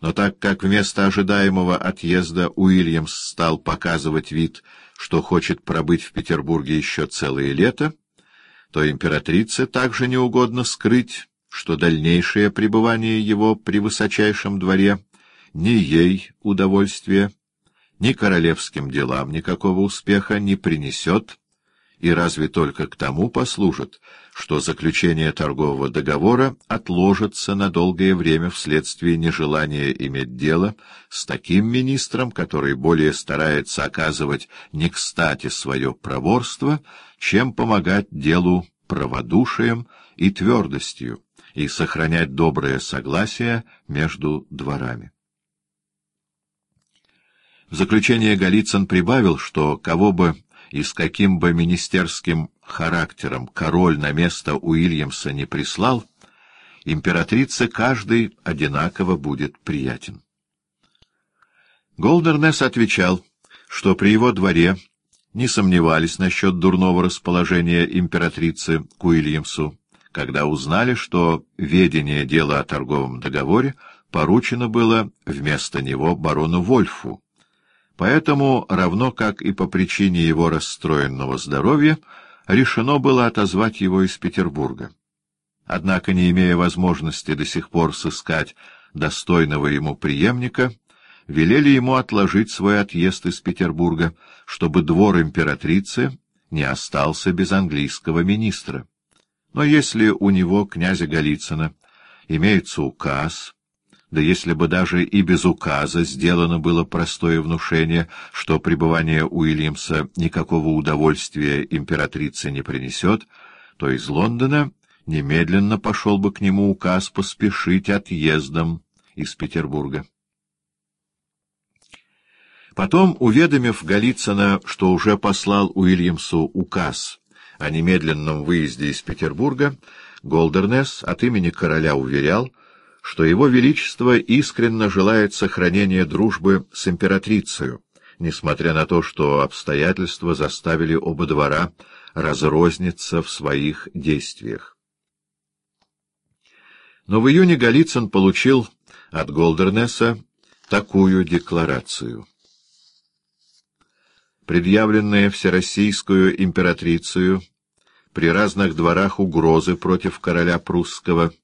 Но так как вместо ожидаемого отъезда Уильямс стал показывать вид, что хочет пробыть в Петербурге еще целое лето, то императрице также неугодно скрыть, что дальнейшее пребывание его при высочайшем дворе ни ей удовольствия, ни королевским делам никакого успеха не принесет, и разве только к тому послужит, что заключение торгового договора отложится на долгое время вследствие нежелания иметь дело с таким министром, который более старается оказывать не кстати свое проворство, чем помогать делу праводушием и твердостью и сохранять доброе согласие между дворами. В заключение Голицын прибавил, что кого бы и с каким бы министерским характером король на место Уильямса не прислал, императрице каждый одинаково будет приятен. Голдернес отвечал, что при его дворе не сомневались насчет дурного расположения императрицы к Уильямсу, когда узнали, что ведение дела о торговом договоре поручено было вместо него барону Вольфу. Поэтому, равно как и по причине его расстроенного здоровья, решено было отозвать его из Петербурга. Однако, не имея возможности до сих пор сыскать достойного ему преемника, велели ему отложить свой отъезд из Петербурга, чтобы двор императрицы не остался без английского министра. Но если у него, князя Голицына, имеется указ, да если бы даже и без указа сделано было простое внушение, что пребывание Уильямса никакого удовольствия императрице не принесет, то из Лондона немедленно пошел бы к нему указ поспешить отъездом из Петербурга. Потом, уведомив Голицына, что уже послал Уильямсу указ о немедленном выезде из Петербурга, Голдернес от имени короля уверял, что его величество искренно желает сохранения дружбы с императрицей, несмотря на то, что обстоятельства заставили оба двора разрозниться в своих действиях. Но в июне Голицын получил от Голдернесса такую декларацию. Предъявленные Всероссийскую императрицию при разных дворах угрозы против короля прусского —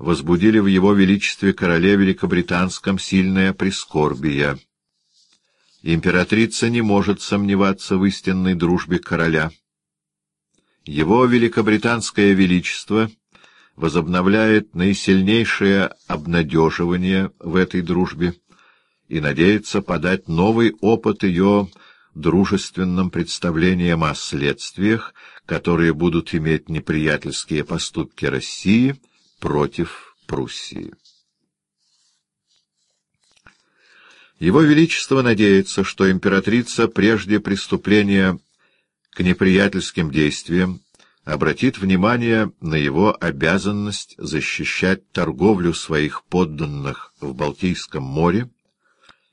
возбудили в его величестве короле Великобританском сильное прискорбие. Императрица не может сомневаться в истинной дружбе короля. Его великобританское величество возобновляет наисильнейшее обнадеживание в этой дружбе и надеется подать новый опыт ее дружественным представлениям о следствиях, которые будут иметь неприятельские поступки России — против Пруссии. Его Величество надеется, что императрица прежде преступления к неприятельским действиям обратит внимание на его обязанность защищать торговлю своих подданных в Балтийском море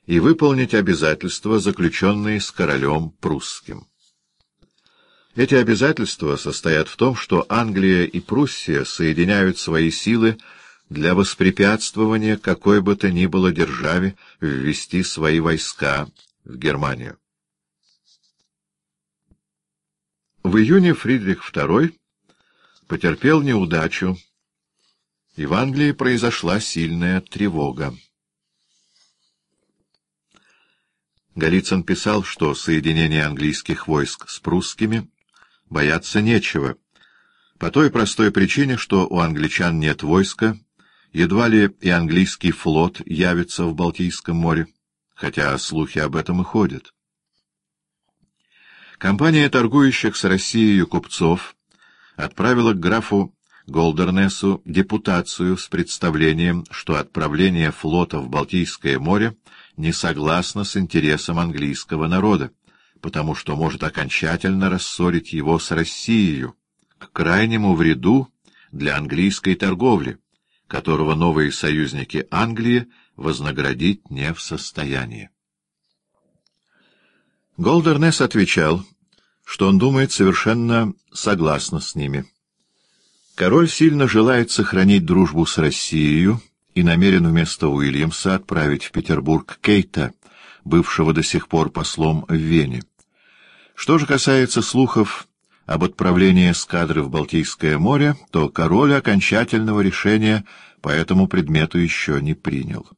и выполнить обязательства, заключенные с королем прусским. Эти обязательства состоят в том, что Англия и Пруссия соединяют свои силы для воспрепятствования какой бы то ни было державе ввести свои войска в Германию. В июне Фридрих II потерпел неудачу, и в Англии произошла сильная тревога. Голицын писал, что соединение английских войск с прусскими — бояться нечего, по той простой причине, что у англичан нет войска, едва ли и английский флот явится в Балтийском море, хотя слухи об этом и ходят. Компания торгующих с Россией купцов отправила к графу Голдернесу депутацию с представлением, что отправление флота в Балтийское море не согласно с интересом английского народа, потому что может окончательно рассорить его с Россией, к крайнему вреду для английской торговли, которого новые союзники Англии вознаградить не в состоянии. Голдернес отвечал, что он думает совершенно согласно с ними. Король сильно желает сохранить дружбу с Россией и намерен вместо Уильямса отправить в Петербург Кейта, бывшего до сих пор послом в Вене. Что же касается слухов об отправлении эскадры в Балтийское море, то король окончательного решения по этому предмету еще не принял.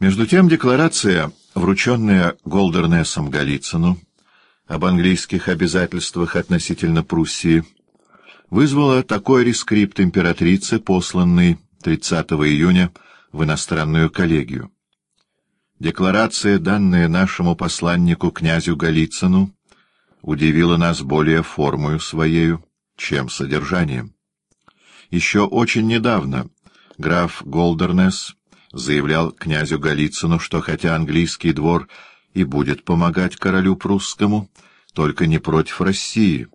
Между тем декларация, врученная Голдернесом Голицыну об английских обязательствах относительно Пруссии, вызвала такой рескрипт императрицы, посланный 30 июня в иностранную коллегию. Декларация, данная нашему посланнику князю Голицыну, удивила нас более формою своею, чем содержанием. Еще очень недавно граф Голдернес заявлял князю Голицыну, что хотя английский двор и будет помогать королю прусскому, только не против России.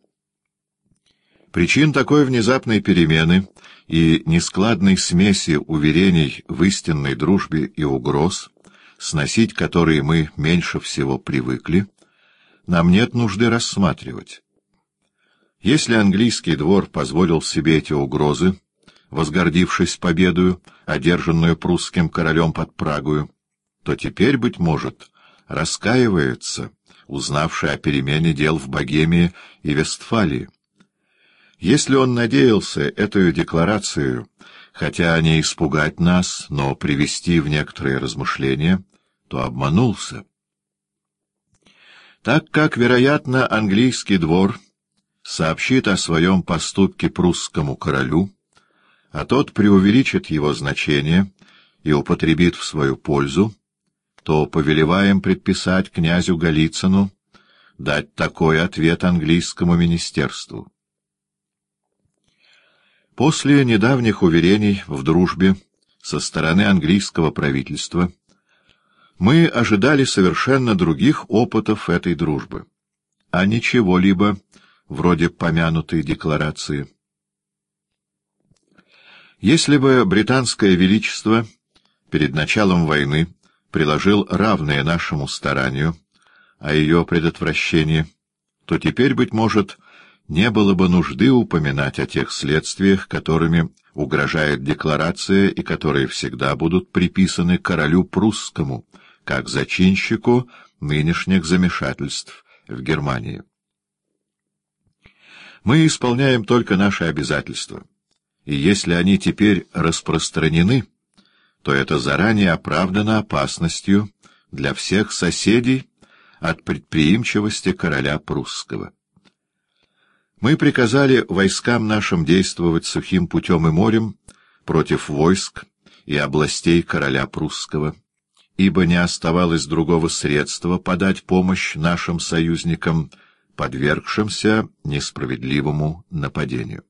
Причин такой внезапной перемены и нескладной смеси уверений в истинной дружбе и угроз, сносить которые мы меньше всего привыкли, нам нет нужды рассматривать. Если английский двор позволил себе эти угрозы, возгордившись победою, одержанную прусским королем под Прагою, то теперь, быть может, раскаивается, узнавший о перемене дел в Богемии и Вестфалии. Если он надеялся эту декларацию, хотя не испугать нас, но привести в некоторые размышления, то обманулся. Так как, вероятно, английский двор сообщит о своем поступке прусскому королю, а тот преувеличит его значение и употребит в свою пользу, то повелеваем предписать князю Голицыну дать такой ответ английскому министерству. После недавних уверений в дружбе со стороны английского правительства мы ожидали совершенно других опытов этой дружбы, а ничего-либо вроде помянутой декларации. Если бы британское величество перед началом войны приложил равное нашему старанию о ее предотвращении, то теперь, быть может, не было бы нужды упоминать о тех следствиях, которыми угрожает декларация и которые всегда будут приписаны королю прусскому, как зачинщику нынешних замешательств в Германии. Мы исполняем только наши обязательства — и если они теперь распространены, то это заранее оправдано опасностью для всех соседей от предприимчивости короля прусского. Мы приказали войскам нашим действовать сухим путем и морем против войск и областей короля прусского, ибо не оставалось другого средства подать помощь нашим союзникам, подвергшимся несправедливому нападению.